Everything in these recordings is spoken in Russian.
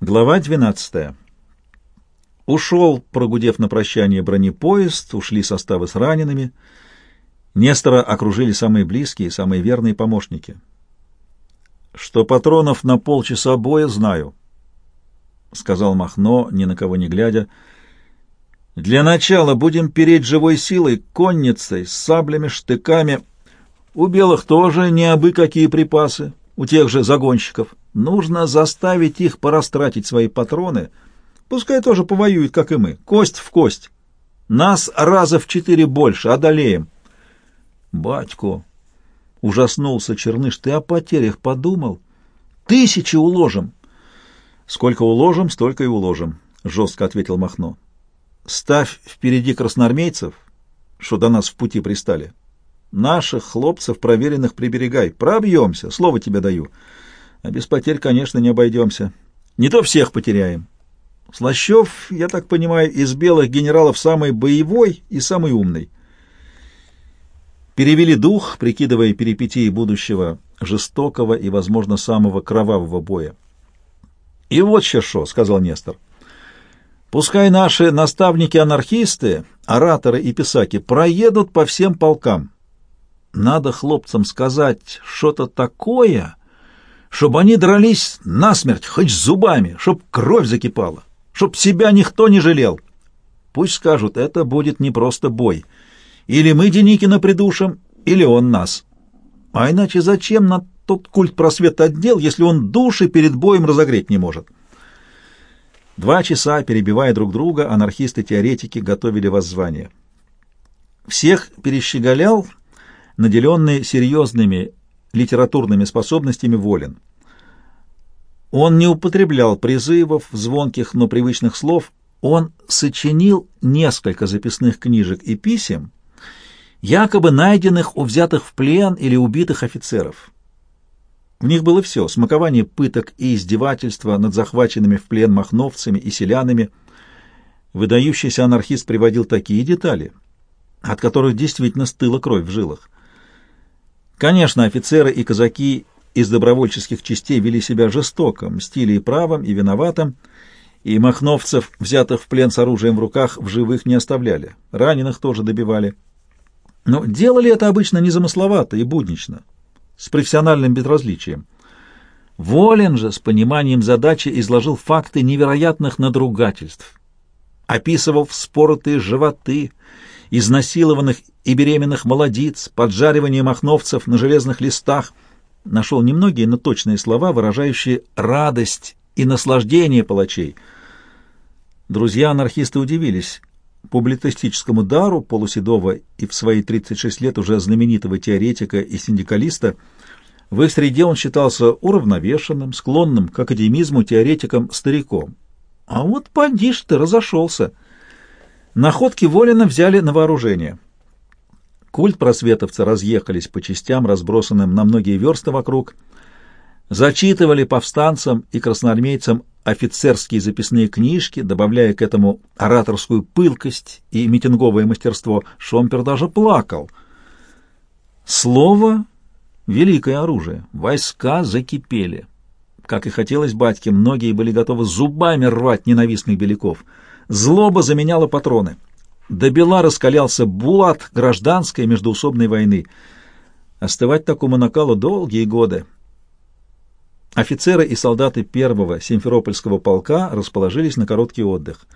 Глава 12. Ушел, прогудев на прощание бронепоезд, ушли составы с ранеными. Нестора окружили самые близкие, самые верные помощники. «Что патронов на полчаса боя знаю», — сказал Махно, ни на кого не глядя. «Для начала будем переть живой силой, конницей, саблями, штыками. У белых тоже не абы какие припасы, у тех же загонщиков». Нужно заставить их порастратить свои патроны. Пускай тоже повоюют, как и мы. Кость в кость. Нас раза в четыре больше, одолеем. Батько, ужаснулся Черныш, ты о потерях подумал? Тысячи уложим. Сколько уложим, столько и уложим, жестко ответил Махно. Ставь впереди красноармейцев, что до нас в пути пристали. Наших хлопцев проверенных приберегай. Пробьемся, слово тебе даю. А без потерь, конечно, не обойдемся. Не то всех потеряем. Слащев, я так понимаю, из белых генералов самый боевой и самый умный. Перевели дух, прикидывая перипетии будущего жестокого и, возможно, самого кровавого боя. «И вот что», — сказал Нестор. «Пускай наши наставники-анархисты, ораторы и писаки проедут по всем полкам. Надо хлопцам сказать что-то такое, чтобы они дрались насмерть, хоть зубами, чтоб кровь закипала, чтоб себя никто не жалел. Пусть скажут, это будет не просто бой. Или мы Деникина придушим, или он нас. А иначе зачем на тот культ просвета отдел, если он души перед боем разогреть не может? Два часа, перебивая друг друга, анархисты-теоретики готовили воззвание. Всех перещеголял, наделенный серьезными литературными способностями волен. Он не употреблял призывов, звонких, но привычных слов. Он сочинил несколько записных книжек и писем, якобы найденных у взятых в плен или убитых офицеров. В них было все — смакование пыток и издевательства над захваченными в плен махновцами и селянами. Выдающийся анархист приводил такие детали, от которых действительно стыла кровь в жилах. Конечно, офицеры и казаки из добровольческих частей вели себя жестоко, мстили и правым, и виноватым, и махновцев, взятых в плен с оружием в руках, в живых не оставляли, раненых тоже добивали. Но делали это обычно незамысловато и буднично, с профессиональным безразличием. Волен же с пониманием задачи изложил факты невероятных надругательств, описывал вспоротые животы, изнасилованных и беременных молодиц, поджаривание махновцев на железных листах, нашел немногие, но точные слова, выражающие радость и наслаждение палачей. Друзья-анархисты удивились публицистическому дару полуседого и в свои 36 лет уже знаменитого теоретика и синдикалиста. В их среде он считался уравновешенным, склонным к академизму теоретиком стариком. А вот поди ты, разошелся. Находки Волина взяли на вооружение. Культ просветовца разъехались по частям, разбросанным на многие версты вокруг, зачитывали повстанцам и красноармейцам офицерские записные книжки, добавляя к этому ораторскую пылкость и митинговое мастерство. Шомпер даже плакал. Слово — великое оружие. Войска закипели. Как и хотелось батьке, многие были готовы зубами рвать ненавистных беляков — Злоба заменяла патроны. До бела раскалялся булат гражданской междуусобной войны. Остывать такому накалу долгие годы. Офицеры и солдаты первого Симферопольского полка расположились на короткий отдых.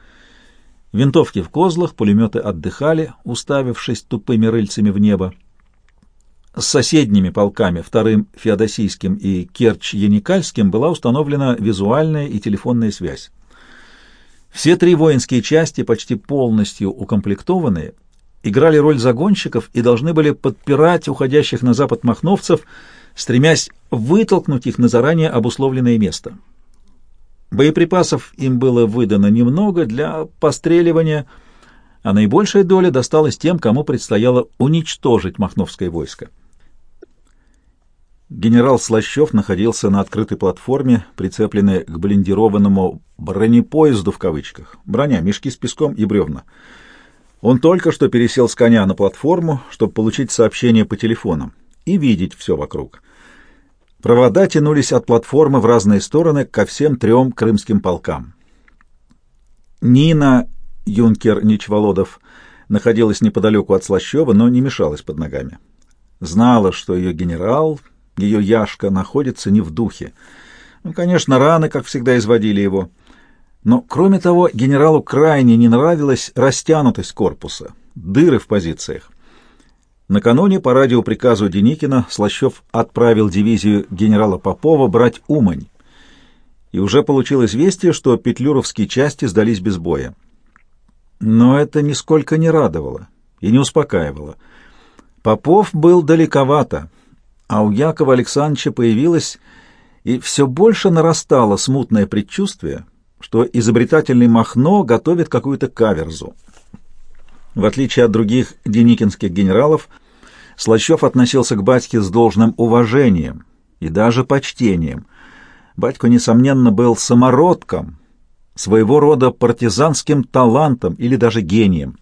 Винтовки в козлах, пулеметы отдыхали, уставившись тупыми рыльцами в небо. С соседними полками, вторым Феодосийским и Керчь-Яникальским, была установлена визуальная и телефонная связь. Все три воинские части, почти полностью укомплектованные, играли роль загонщиков и должны были подпирать уходящих на запад махновцев, стремясь вытолкнуть их на заранее обусловленное место. Боеприпасов им было выдано немного для постреливания, а наибольшая доля досталась тем, кому предстояло уничтожить махновское войско. Генерал Слащев находился на открытой платформе, прицепленной к блиндированному «бронепоезду» в кавычках. Броня, мешки с песком и бревна. Он только что пересел с коня на платформу, чтобы получить сообщение по телефонам и видеть все вокруг. Провода тянулись от платформы в разные стороны ко всем трем крымским полкам. Нина, юнкер Ничволодов, находилась неподалеку от Слащева, но не мешалась под ногами. Знала, что ее генерал, ее Яшка, находится не в духе. Ну, конечно, раны, как всегда, изводили его. Но, кроме того, генералу крайне не нравилась растянутость корпуса, дыры в позициях. Накануне по радиоприказу Деникина Слащев отправил дивизию генерала Попова брать Умань, и уже получил известие, что петлюровские части сдались без боя. Но это нисколько не радовало и не успокаивало. Попов был далековато, а у Якова Александровича появилось и все больше нарастало смутное предчувствие, что изобретательный Махно готовит какую-то каверзу. В отличие от других деникинских генералов, Слащев относился к батьке с должным уважением и даже почтением. Батько, несомненно, был самородком, своего рода партизанским талантом или даже гением.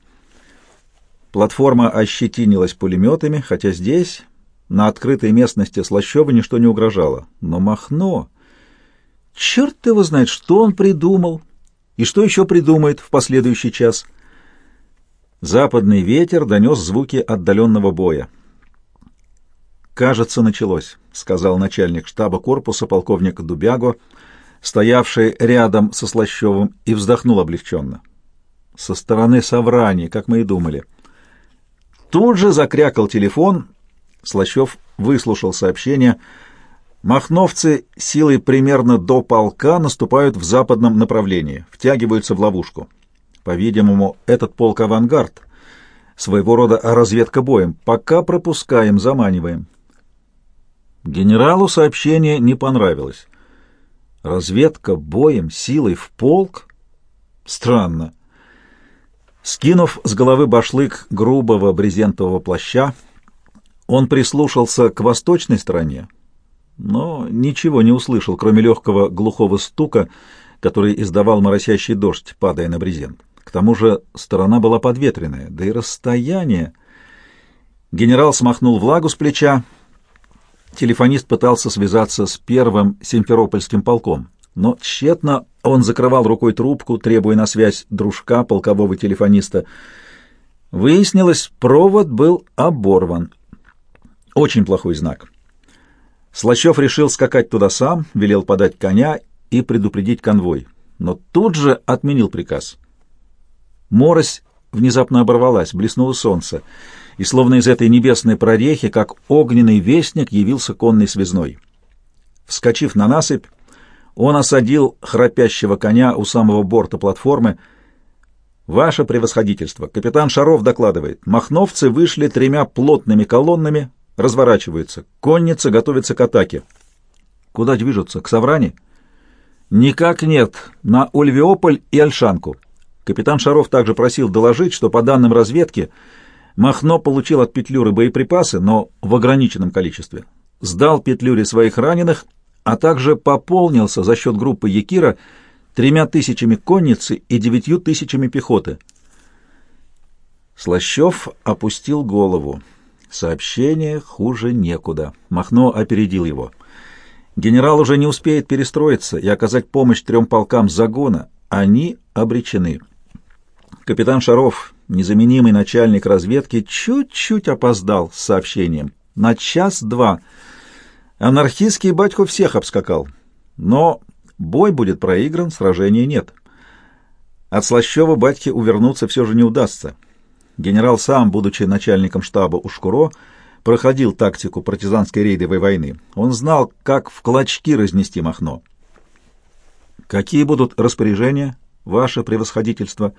Платформа ощетинилась пулеметами, хотя здесь, на открытой местности Слащева, ничто не угрожало. Но Махно... Черт его знает, что он придумал и что еще придумает в последующий час. Западный ветер донес звуки отдаленного боя. «Кажется, началось», — сказал начальник штаба корпуса полковник Дубяго, стоявший рядом со Слащевым, и вздохнул облегченно. «Со стороны Саврани, как мы и думали». Тут же закрякал телефон. Слащев выслушал сообщение. «Махновцы силой примерно до полка наступают в западном направлении, втягиваются в ловушку. По-видимому, этот полк авангард, своего рода разведка боем. Пока пропускаем, заманиваем». Генералу сообщение не понравилось. Разведка боем, силой в полк? Странно. Скинув с головы башлык грубого брезентового плаща, он прислушался к восточной стороне, но ничего не услышал, кроме легкого глухого стука, который издавал моросящий дождь, падая на брезент. К тому же сторона была подветренная, да и расстояние... Генерал смахнул влагу с плеча, телефонист пытался связаться с первым Симферопольским полком, но тщетно он закрывал рукой трубку, требуя на связь дружка полкового телефониста. Выяснилось, провод был оборван. Очень плохой знак. Слащев решил скакать туда сам, велел подать коня и предупредить конвой, но тут же отменил приказ. Морось внезапно оборвалась, блеснуло солнце — и словно из этой небесной прорехи, как огненный вестник, явился конный связной. Вскочив на насыпь, он осадил храпящего коня у самого борта платформы. «Ваше превосходительство! Капитан Шаров докладывает. Махновцы вышли тремя плотными колоннами, разворачиваются. Конница готовится к атаке». «Куда движутся? К Савране?» «Никак нет. На Ульвиополь и Альшанку». Капитан Шаров также просил доложить, что по данным разведки Махно получил от Петлюры боеприпасы, но в ограниченном количестве. Сдал Петлюре своих раненых, а также пополнился за счет группы Якира тремя тысячами конницы и девятью тысячами пехоты. Слащев опустил голову. Сообщение хуже некуда. Махно опередил его. Генерал уже не успеет перестроиться и оказать помощь трем полкам загона. Они обречены. Капитан Шаров незаменимый начальник разведки, чуть-чуть опоздал с сообщением. На час-два. Анархистский батько всех обскакал. Но бой будет проигран, сражения нет. От Слащева батьке увернуться все же не удастся. Генерал сам, будучи начальником штаба Ушкуро, проходил тактику партизанской рейдовой войны. Он знал, как в клочки разнести Махно. «Какие будут распоряжения, ваше превосходительство?»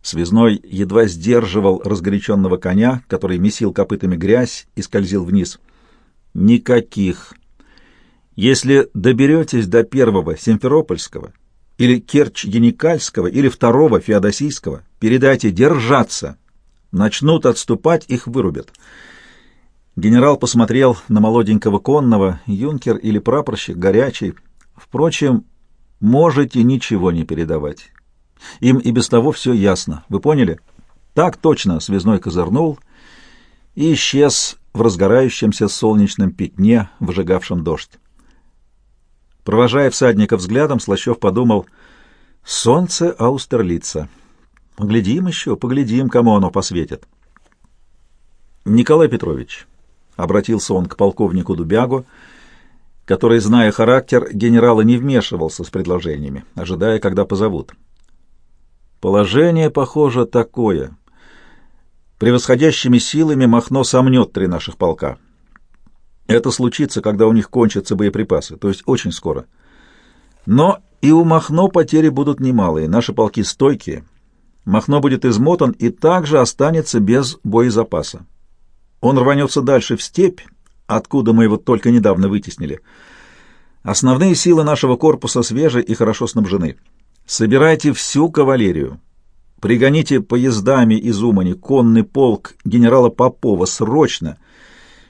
Связной едва сдерживал разгоряченного коня, который месил копытами грязь и скользил вниз. «Никаких. Если доберетесь до первого Симферопольского или Керчь-Яникальского или второго Феодосийского, передайте держаться. Начнут отступать, их вырубят». Генерал посмотрел на молоденького конного, юнкер или прапорщик, горячий. Впрочем, можете ничего не передавать. Им и без того все ясно. Вы поняли? Так точно связной козырнул и исчез в разгорающемся солнечном пятне, выжигавшем дождь. Провожая всадника взглядом, Слащев подумал, «Солнце Аустерлица. Поглядим еще, поглядим, кому оно посветит». «Николай Петрович», — обратился он к полковнику Дубягу, который, зная характер, генерала не вмешивался с предложениями, ожидая, когда позовут. «Положение, похоже, такое. Превосходящими силами Махно сомнет три наших полка». Это случится, когда у них кончатся боеприпасы, то есть очень скоро. Но и у Махно потери будут немалые, наши полки стойкие. Махно будет измотан и также останется без боезапаса. Он рванется дальше в степь, откуда мы его только недавно вытеснили. Основные силы нашего корпуса свежи и хорошо снабжены. Собирайте всю кавалерию. Пригоните поездами из Умани конный полк генерала Попова срочно —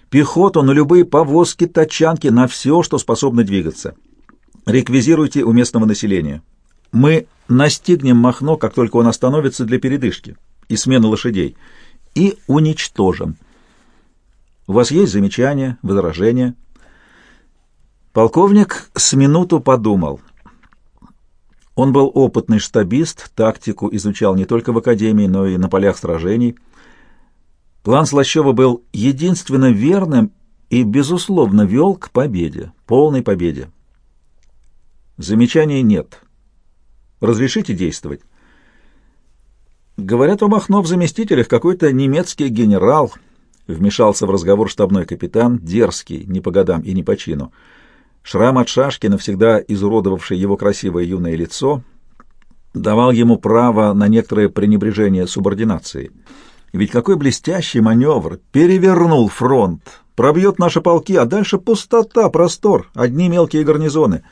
Пехоту на любые повозки, тачанки, на все, что способно двигаться. Реквизируйте у местного населения. Мы настигнем Махно, как только он остановится для передышки и смены лошадей, и уничтожим. У вас есть замечания, возражения? Полковник с минуту подумал. Он был опытный штабист, тактику изучал не только в академии, но и на полях сражений – План Слащева был единственно верным и, безусловно, вел к победе, полной победе. Замечаний нет. Разрешите действовать? Говорят, у Махно в заместителях какой-то немецкий генерал, вмешался в разговор штабной капитан, дерзкий, не по годам и не по чину. Шрам от шашки, навсегда изуродовавший его красивое юное лицо, давал ему право на некоторое пренебрежение субординацией. Ведь какой блестящий маневр! Перевернул фронт, пробьет наши полки, а дальше пустота, простор, одни мелкие гарнизоны.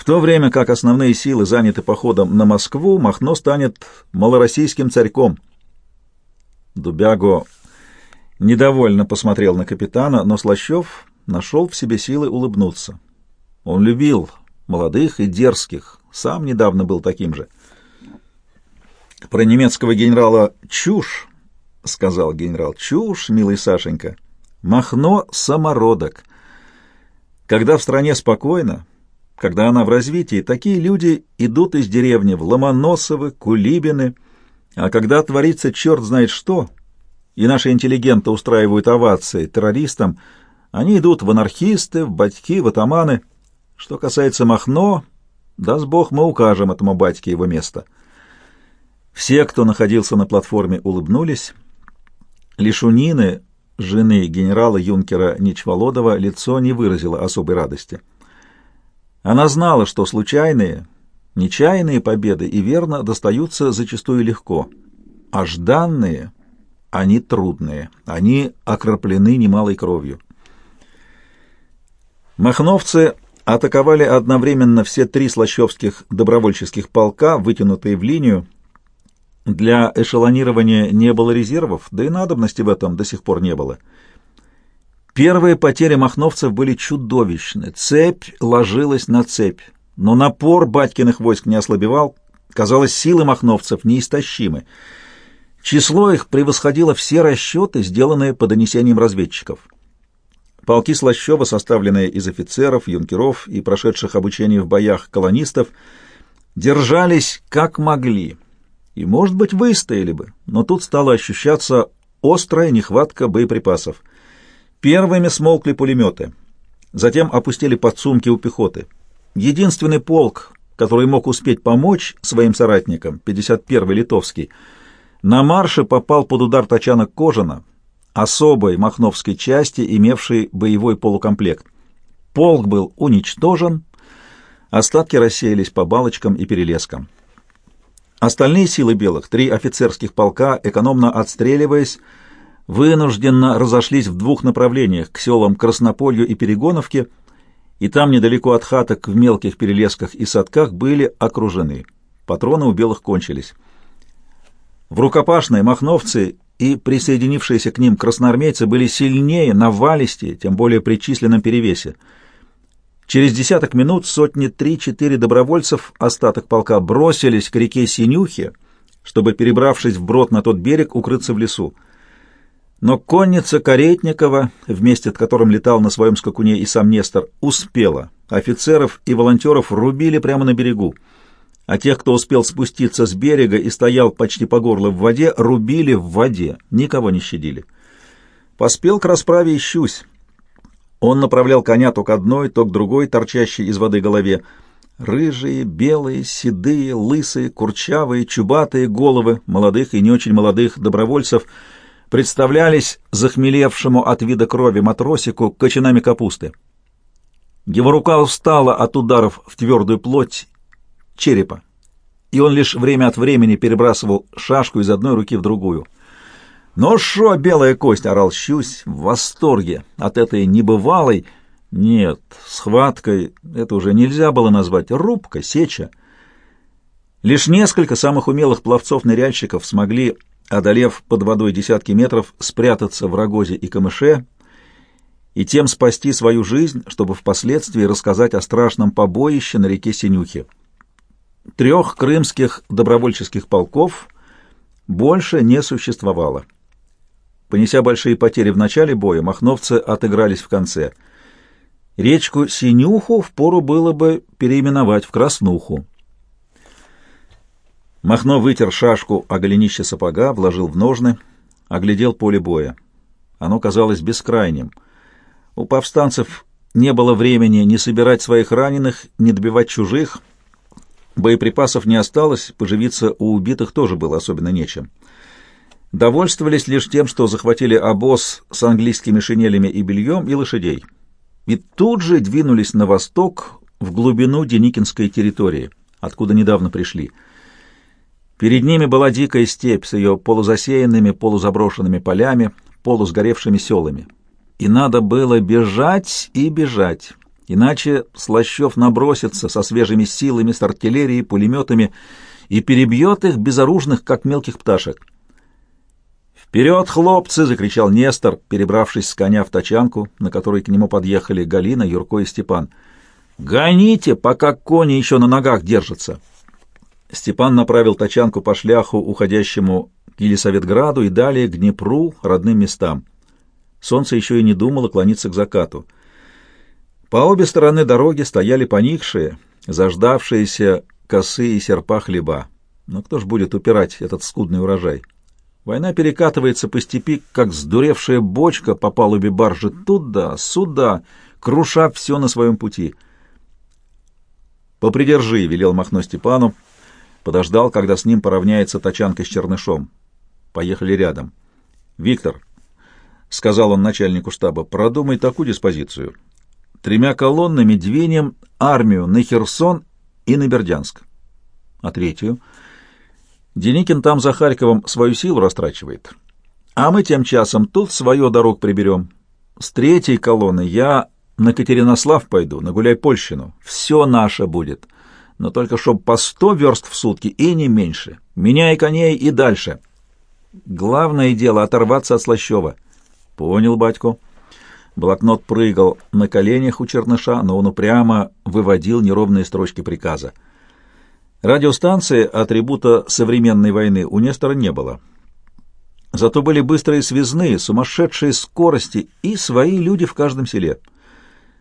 В то время как основные силы заняты походом на Москву, Махно станет малороссийским царьком. Дубяго недовольно посмотрел на капитана, но Слащев нашел в себе силы улыбнуться. Он любил молодых и дерзких, сам недавно был таким же. Про немецкого генерала чушь — сказал генерал. — Чушь, милый Сашенька. Махно — самородок. Когда в стране спокойно, когда она в развитии, такие люди идут из деревни в Ломоносовы, Кулибины, а когда творится черт знает что, и наши интеллигенты устраивают овации террористам, они идут в анархисты, в батьки, в атаманы. Что касается Махно, даст Бог, мы укажем этому батьке его место. Все, кто находился на платформе, улыбнулись, Лишь у Нины, жены генерала-юнкера Ничволодова, лицо не выразило особой радости. Она знала, что случайные, нечаянные победы и верно достаются зачастую легко, а жданные, они трудные, они окроплены немалой кровью. Махновцы атаковали одновременно все три слащевских добровольческих полка, вытянутые в линию, для эшелонирования не было резервов, да и надобности в этом до сих пор не было. Первые потери махновцев были чудовищны. Цепь ложилась на цепь, но напор батькиных войск не ослабевал. Казалось, силы махновцев неистощимы. Число их превосходило все расчеты, сделанные по донесениям разведчиков. Полки Слащева, составленные из офицеров, юнкеров и прошедших обучение в боях колонистов, держались как могли — и, может быть, выстояли бы, но тут стала ощущаться острая нехватка боеприпасов. Первыми смолкли пулеметы, затем опустили подсумки у пехоты. Единственный полк, который мог успеть помочь своим соратникам, 51-й Литовский, на марше попал под удар тачанок Кожина, особой махновской части, имевшей боевой полукомплект. Полк был уничтожен, остатки рассеялись по балочкам и перелескам. Остальные силы белых, три офицерских полка, экономно отстреливаясь, вынужденно разошлись в двух направлениях, к селам Краснополью и Перегоновке, и там, недалеко от хаток, в мелких перелесках и садках, были окружены. Патроны у белых кончились. В рукопашной махновцы и присоединившиеся к ним красноармейцы были сильнее, навалистее, тем более при численном перевесе — Через десяток минут сотни три-четыре добровольцев, остаток полка, бросились к реке Синюхе, чтобы, перебравшись вброд на тот берег, укрыться в лесу. Но конница Каретникова, вместе с которым летал на своем скакуне и сам Нестор, успела. Офицеров и волонтеров рубили прямо на берегу, а тех, кто успел спуститься с берега и стоял почти по горло в воде, рубили в воде, никого не щадили. Поспел к расправе и щусь. Он направлял коня то к одной, то к другой, торчащей из воды голове. Рыжие, белые, седые, лысые, курчавые, чубатые головы молодых и не очень молодых добровольцев — представлялись захмелевшему от вида крови матросику кочанами капусты. Его рука устала от ударов в твердую плоть черепа, и он лишь время от времени перебрасывал шашку из одной руки в другую. «Ну шо, белая кость!» — орал Щусь в восторге от этой небывалой... Нет, схваткой это уже нельзя было назвать. Рубка, сеча. Лишь несколько самых умелых пловцов-ныряльщиков смогли одолев под водой десятки метров, спрятаться в рогозе и камыше и тем спасти свою жизнь, чтобы впоследствии рассказать о страшном побоище на реке Синюхи. Трех крымских добровольческих полков больше не существовало. Понеся большие потери в начале боя, махновцы отыгрались в конце. Речку Синюху впору было бы переименовать в Краснуху. Махно вытер шашку о голенище сапога, вложил в ножны, оглядел поле боя. Оно казалось бескрайним. У повстанцев не было времени ни собирать своих раненых, ни добивать чужих. Боеприпасов не осталось, поживиться у убитых тоже было особенно нечем. Довольствовались лишь тем, что захватили обоз с английскими шинелями и бельем и лошадей. И тут же двинулись на восток, в глубину Деникинской территории, откуда недавно пришли — Перед ними была дикая степь с ее полузасеянными, полузаброшенными полями, полусгоревшими селами. И надо было бежать и бежать, иначе Слащев набросится со свежими силами, с артиллерией, пулеметами и перебьет их безоружных, как мелких пташек. «Вперед, хлопцы!» — закричал Нестор, перебравшись с коня в тачанку, на которой к нему подъехали Галина, Юрко и Степан. «Гоните, пока кони еще на ногах держатся!» Степан направил тачанку по шляху, уходящему к Елисаветграду и далее к Днепру, родным местам. Солнце еще и не думало клониться к закату. По обе стороны дороги стояли поникшие, заждавшиеся косы и серпа хлеба. Но кто ж будет упирать этот скудный урожай? Война перекатывается по степи, как сдуревшая бочка по палубе баржи туда, сюда, круша все на своем пути. «Попридержи», — велел Махно Степану, — Подождал, когда с ним поравняется тачанка с чернышом. Поехали рядом. «Виктор», — сказал он начальнику штаба, — «продумай такую диспозицию. Тремя колоннами двинем армию на Херсон и на Бердянск. А третью? Деникин там за Харьковом свою силу растрачивает. А мы тем часом тут свою дорог приберем. С третьей колонны я на Катеринослав пойду, на Гуляй-Польщину. Все наше будет» но только чтоб по сто верст в сутки и не меньше. Меняй коней и дальше. Главное дело — оторваться от Слащева. Понял, батьку. Блокнот прыгал на коленях у черныша, но он упрямо выводил неровные строчки приказа. Радиостанции, атрибута современной войны, у Нестора не было. Зато были быстрые связные, сумасшедшие скорости и свои люди в каждом селе —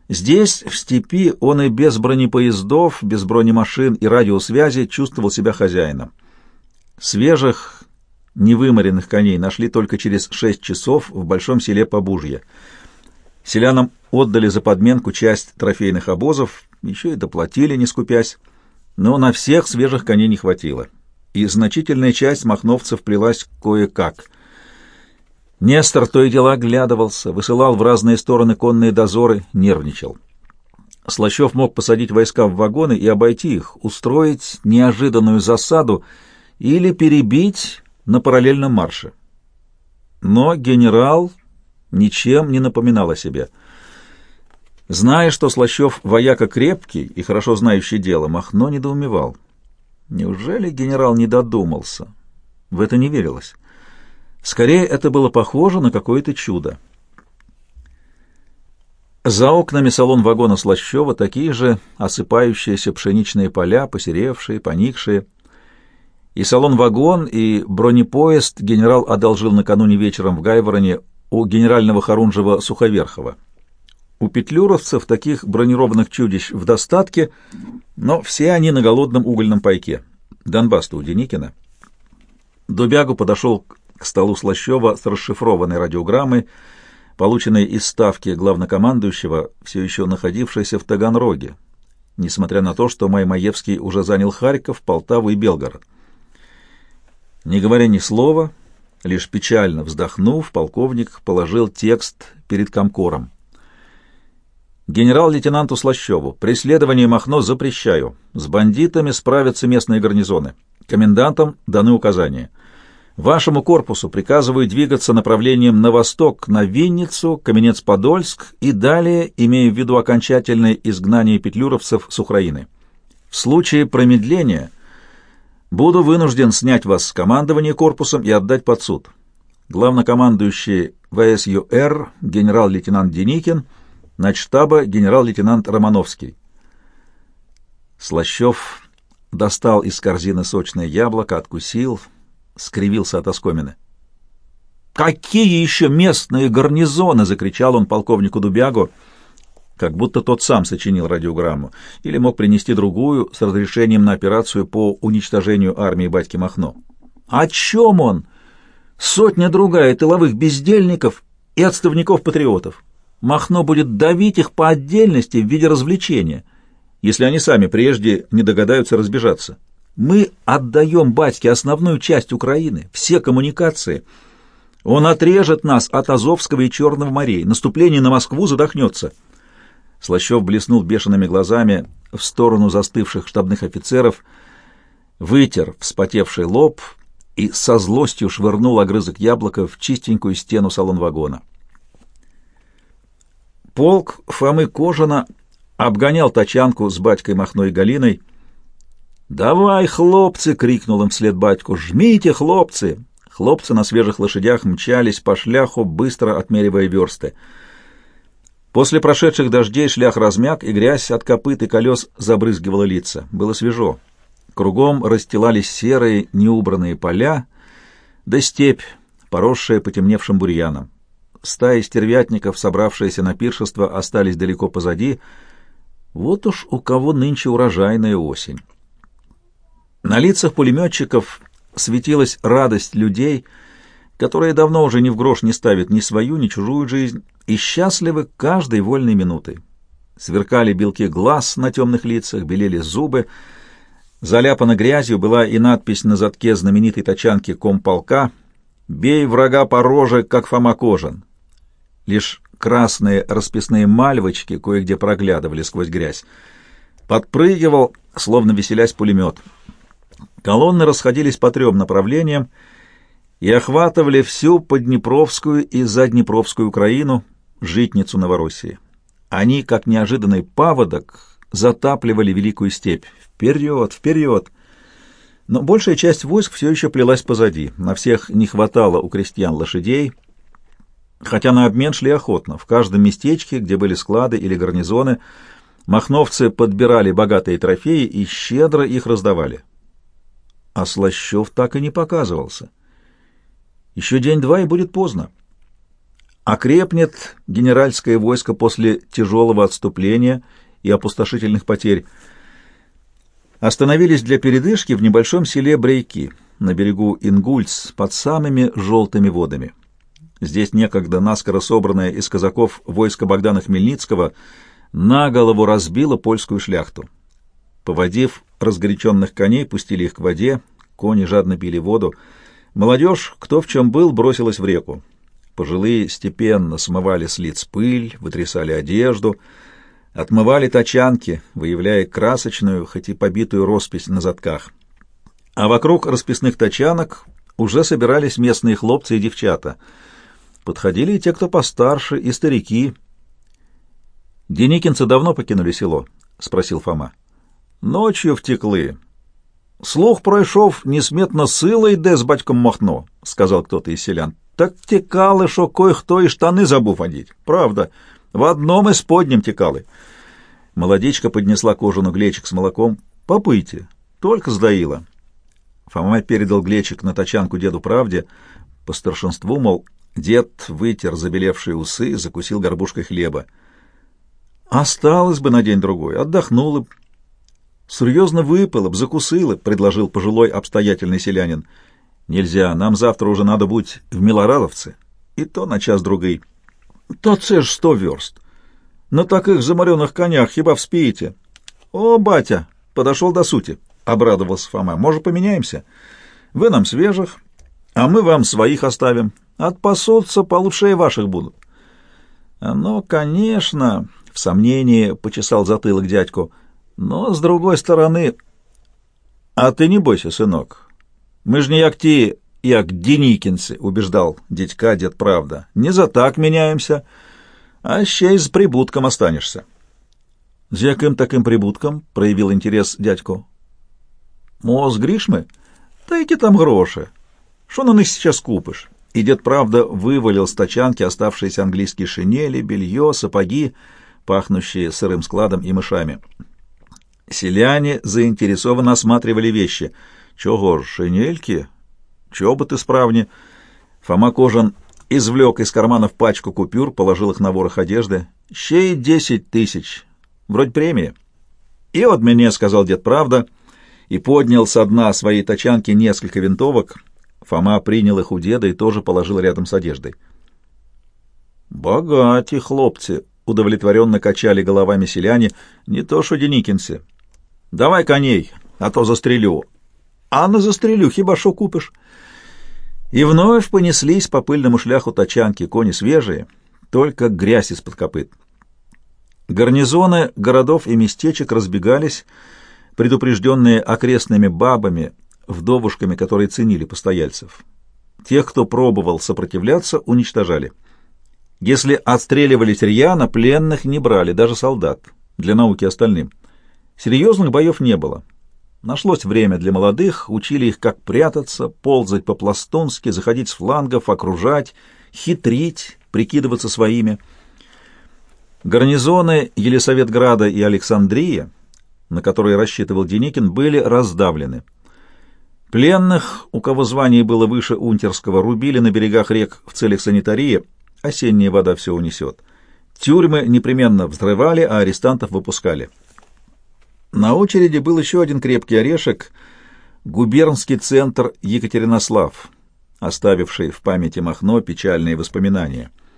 Здесь, в степи, он и без бронепоездов, без бронемашин и радиосвязи чувствовал себя хозяином. Свежих, невыморенных коней нашли только через шесть часов в большом селе Побужье. Селянам отдали за подменку часть трофейных обозов, еще и доплатили, не скупясь, но на всех свежих коней не хватило, и значительная часть махновцев плелась кое-как — Нестор то и дело оглядывался, высылал в разные стороны конные дозоры, нервничал. Слащев мог посадить войска в вагоны и обойти их, устроить неожиданную засаду или перебить на параллельном марше. Но генерал ничем не напоминал о себе. Зная, что Слащев вояка крепкий и хорошо знающий дело, Махно недоумевал. Неужели генерал не додумался? В это не верилось. Скорее, это было похоже на какое-то чудо. За окнами салон вагона Слащева такие же осыпающиеся пшеничные поля, посеревшие, поникшие. И салон-вагон, и бронепоезд генерал одолжил накануне вечером в Гайвороне у генерального Харунжева Суховерхова. У петлюровцев таких бронированных чудищ в достатке, но все они на голодном угольном пайке. Донбасс-то у Деникина. Дубягу подошел к столу Слащева с расшифрованной радиограммой, полученной из ставки главнокомандующего, все еще находившейся в Таганроге, несмотря на то, что Маймаевский уже занял Харьков, Полтаву и Белгород. Не говоря ни слова, лишь печально вздохнув, полковник положил текст перед комкором. Генерал-лейтенанту Слащеву. Преследование Махно запрещаю. С бандитами справятся местные гарнизоны. Комендантам даны указания. Вашему корпусу приказываю двигаться направлением на восток, на Винницу, Каменец-Подольск и далее, имея в виду окончательное изгнание петлюровцев с Украины. В случае промедления буду вынужден снять вас с командования корпусом и отдать под суд. Главнокомандующий ВСЮР генерал-лейтенант Деникин — начштаба генерал-лейтенант Романовский. Слащев достал из корзины сочное яблоко, откусил, скривился от оскомины. «Какие еще местные гарнизоны!» — закричал он полковнику Дубягу, как будто тот сам сочинил радиограмму, или мог принести другую с разрешением на операцию по уничтожению армии батьки Махно. «О чем он? Сотня другая тыловых бездельников и отставников-патриотов. Махно будет давить их по отдельности в виде развлечения, если они сами прежде не догадаются разбежаться. Мы отдаем батьке основную часть Украины, все коммуникации. Он отрежет нас от Азовского и Черного морей. Наступление на Москву задохнется. Слащев блеснул бешеными глазами в сторону застывших штабных офицеров, вытер вспотевший лоб и со злостью швырнул огрызок яблока в чистенькую стену салон-вагона. Полк Фомы Кожина обгонял тачанку с батькой Махной Галиной. «Давай, хлопцы!» — крикнул им вслед батьку. «Жмите, хлопцы!» Хлопцы на свежих лошадях мчались по шляху, быстро отмеривая версты. После прошедших дождей шлях размяк, и грязь от копыт и колес забрызгивала лица. Было свежо. Кругом расстилались серые, неубранные поля, да степь, поросшая потемневшим бурьяном. Стаи стервятников, собравшиеся на пиршество, остались далеко позади. Вот уж у кого нынче урожайная осень. На лицах пулеметчиков светилась радость людей, которые давно уже ни в грош не ставят ни свою, ни чужую жизнь, и счастливы каждой вольной минутой. Сверкали белки глаз на темных лицах, белели зубы. Заляпана грязью была и надпись на затке знаменитой тачанки комполка «Бей врага по роже, как Фома Кожан». Лишь красные расписные мальвочки кое-где проглядывали сквозь грязь. Подпрыгивал, словно веселясь пулемет. Колонны расходились по трем направлениям и охватывали всю Поднепровскую и Заднепровскую Украину, житницу Новороссии. Они, как неожиданный паводок, затапливали Великую степь. Вперед, вперед! Но большая часть войск все еще плелась позади. На всех не хватало у крестьян лошадей — хотя на обмен шли охотно. В каждом местечке, где были склады или гарнизоны, махновцы подбирали богатые трофеи и щедро их раздавали. А Слащев так и не показывался. Еще день-два и будет поздно. Окрепнет генеральское войско после тяжелого отступления и опустошительных потерь. Остановились для передышки в небольшом селе Брейки на берегу Ингульц под самыми желтыми водами. Здесь некогда наскоро собранное из казаков войско Богдана Хмельницкого на голову разбило польскую шляхту. Поводив разгоряченных коней, пустили их к воде, кони жадно пили воду. Молодежь, кто в чем был, бросилась в реку. Пожилые степенно смывали с лиц пыль, вытрясали одежду, отмывали тачанки, выявляя красочную, хоть и побитую роспись на затках. А вокруг расписных тачанок уже собирались местные хлопцы и девчата — Подходили и те, кто постарше, и старики. «Деникинцы давно покинули село?» — спросил Фома. «Ночью втекли. Слух пройшов несметно силой йде з батьком Махно», — сказал кто-то из селян. «Так текали, що кое-хто и штаны забув одеть. Правда, в одном из подним текали». Молодичка поднесла кожаный глечик с молоком. «Попыйте, только сдаила». Фома передал глечик на тачанку деду правде, по старшинству, мол, Дед вытер забелевшие усы, закусил горбушкой хлеба. Осталось бы на день-другой, отдохнула б. Серьезно выпало б, закусила, — предложил пожилой обстоятельный селянин. Нельзя, нам завтра уже надо быть в Милорадовце, и то на час-другой. То це ж сто верст. На таких заморенных конях хиба вспеете? О, батя, подошел до сути, — обрадовался Фома. Может, поменяемся? Вы нам свежих, а мы вам своих оставим. Отпасутся получше и ваших будут. Ну, конечно, — в сомнении почесал затылок дядьку, — но, с другой стороны... А ты не бойся, сынок. Мы ж не як ті, як Денікінці, — убеждал дядька дед правда. Не за так меняемся, а ще й з прибутком останешься. З яким таким прибутком? — проявил интерес дядько. Мо, з грішми? Та які там гроши? Что на них сейчас купишь? И дед, правда, вывалил с тачанки оставшиеся английские шинели, белье, сапоги, пахнущие сырым складом и мышами. Селяне заинтересованно осматривали вещи. «Чего ж, шинельки? Чоботы справни?» Фома Кожан извлек из карманов пачку купюр, положил их на ворох одежды. «Щей десять тысяч. Вроде премии». «И от меня», — сказал дед, — «правда», и поднял со дна своей тачанки несколько винтовок. Фома принял их у деда и тоже положил рядом с одеждой. «Богати, хлопцы!» — удовлетворенно качали головами селяне. «Не то что Деникинцы. Давай коней, а то застрелю». «А на застрелю хиба шо купишь?» И вновь понеслись по пыльному шляху тачанки, кони свежие, только грязь из-под копыт. Гарнизоны городов и местечек разбегались, предупрежденные окрестными бабами, вдовушками, которые ценили постояльцев. Тех, кто пробовал сопротивляться, уничтожали. Если отстреливались рьяно, пленных не брали, даже солдат, для науки остальным. Серьезных боев не было. Нашлось время для молодых, учили их, как прятаться, ползать по-пластунски, заходить с флангов, окружать, хитрить, прикидываться своими. Гарнизоны Елисаветграда и Александрия, на которые рассчитывал Деникин, были раздавлены. Пленных, у кого звание было выше унтерского, рубили на берегах рек в целях санитарии, осенняя вода все унесет. Тюрьмы непременно взрывали, а арестантов выпускали. На очереди был еще один крепкий орешек — губернский центр Екатеринослав, оставивший в памяти Махно печальные воспоминания —